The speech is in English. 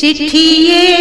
चिट्ठिए